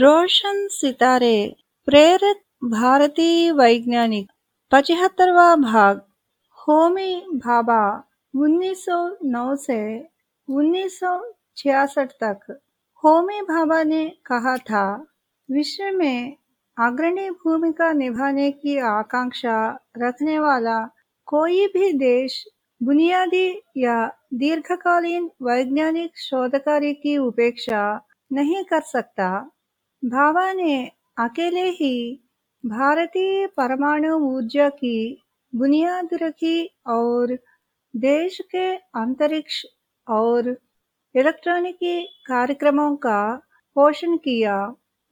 रोशन सितारे, प्रेरित भारतीय वैज्ञानिक, पचहत्तरवा भाग, होमी भाभा 1909 से 1966 तक। होमी भाभा ने कहा था, विश्व में अग्रणी भूमिका निभाने की आकांक्षा रखने वाला कोई भी देश बुनियादी या दीर्घकालीन वैज्ञानिक शोध कार्य की उपेक्षा नहीं कर सकता। भाभा ने अकेले ही भारतीय परमाणु ऊर्जा की बुनियाद रखी और देश के अंतरिक्ष और इलेक्ट्रॉनिकी कार्यक्रमों का पोषण किया।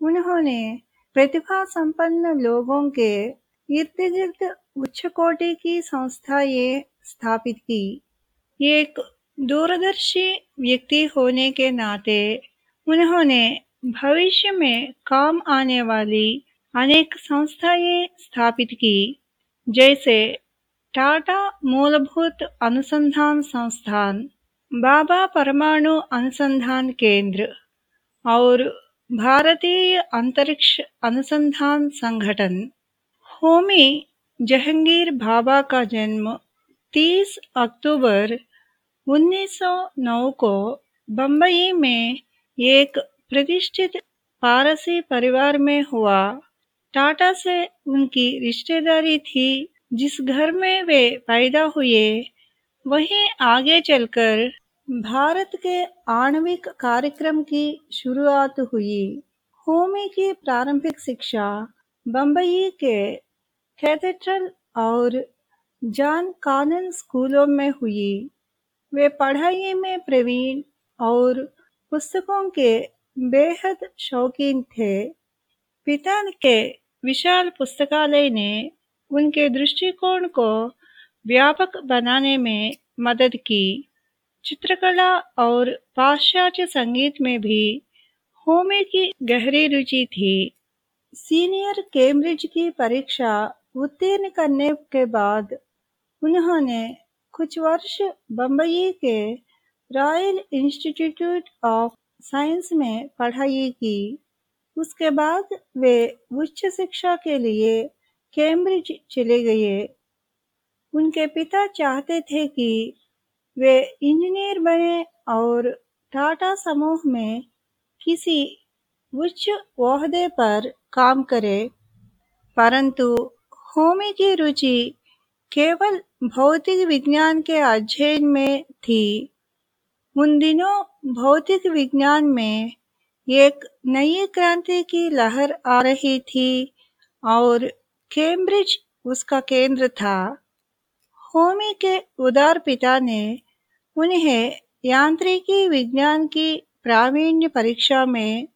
उन्होंने प्रतिभा संपन्न लोगों के इर्द गिर्द उच्च कोटि की संस्थाएँ स्थापित की। एक दूरदर्शी व्यक्ति होने के नाते उन्होंने भविष्य में काम आने वाली अनेक संस्थाएँ स्थापित की, जैसे टाटा मूलभूत अनुसंधान संस्थान, बाबा परमाणु अनुसंधान केंद्र और भारतीय अंतरिक्ष अनुसंधान संगठन। होमी जहांगीर भाभा का जन्म 30 अक्टूबर 1909 को बम्बई में एक प्रतिष्ठित पारसी परिवार में हुआ। टाटा से उनकी रिश्तेदारी थी, जिस घर में वे पैदा हुए। वहीं आगे चलकर भारत के आणविक कार्यक्रम की शुरुआत हुई। होमी की प्रारंभिक शिक्षा बम्बई के कैथेड्रल और जॉन कानन स्कूलों में हुई। वे पढ़ाई में प्रवीण और पुस्तकों के बेहद शौकीन थे। पिता के विशाल पुस्तकालय ने उनके दृष्टिकोण को व्यापक बनाने में मदद की। चित्रकला और पाश्चात्य संगीत में भी होमे की गहरी रुचि थी। सीनियर कैम्ब्रिज की परीक्षा उत्तीर्ण करने के बाद उन्होंने कुछ वर्ष बम्बई के रॉयल इंस्टीट्यूट ऑफ़ साइंस में पढ़ाई की। उसके बाद वे उच्च शिक्षा के लिए कैम्ब्रिज चले गए। उनके पिता चाहते थे कि वे इंजीनियर बने और टाटा समूह में किसी उच्च ओहदे पर काम करें। परंतु होमी की रुचि केवल भौतिक विज्ञान के अध्ययन में थी। उन दिनों भौतिक विज्ञान में एक नई क्रांति की लहर आ रही थी और कैम्ब्रिज उसका केंद्र था। होमी के उदार पिता ने उन्हें यांत्रिकी विज्ञान की प्रावीण्य परीक्षा में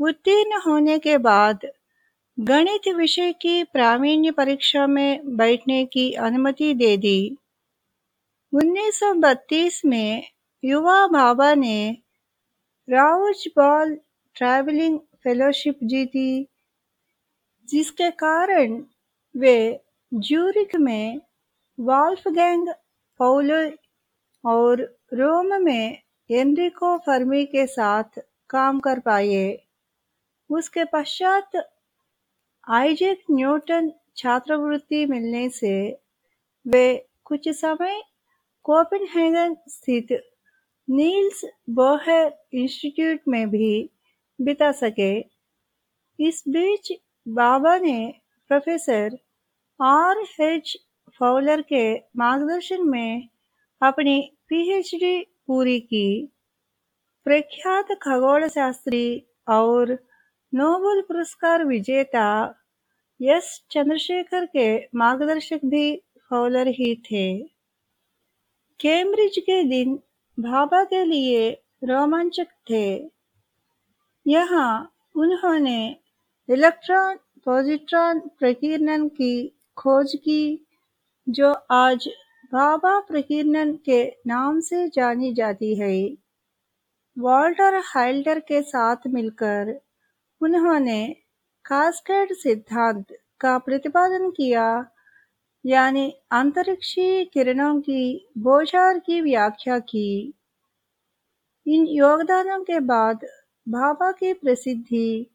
उत्तीर्ण होने के बाद गणित विषय की प्रावीण्य परीक्षा में बैठने की अनुमति दे दी। 1932 में युवा भाभा ने राउज बॉल ट्रैवलिंग फेलोशिप जीती, जिसके कारण वे ज्यूरिक में गैंग पौलो और रोम में एनरिको फर्मी के साथ काम कर पाए। उसके पश्चात आइजेक न्यूटन छात्रवृत्ति मिलने से वे कुछ समय कोपेनहेगन स्थित नील्स बोहर इंस्टीट्यूट में भी बिता सके। इस बीच बाबा ने प्रोफेसर आर एच फॉलर के मार्गदर्शन में अपनी पीएचडी पूरी की। प्रख्यात खगोल शास्त्री और नोबेल पुरस्कार विजेता एस चंद्रशेखर के मार्गदर्शक भी फॉलर ही थे। कैम्ब्रिज के दिन भाभा के लिए रोमांचक थे। यहाँ उन्होंने इलेक्ट्रॉन पॉजिट्रॉन प्रकीर्णन की खोज की, जो आज भाभा प्रकीर्णन के नाम से जानी जाती है। वॉल्टर हाइल्डर के साथ मिलकर उन्होंने कास्केड सिद्धांत का प्रतिपादन किया यानी अंतरिक्षीय किरणों की, गोचार की व्याख्या की। इन योगदानों के बाद भाभा की प्रसिद्धि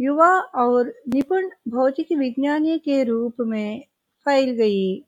युवा और निपुण भौतिक विज्ञानी के रूप में फैल गई।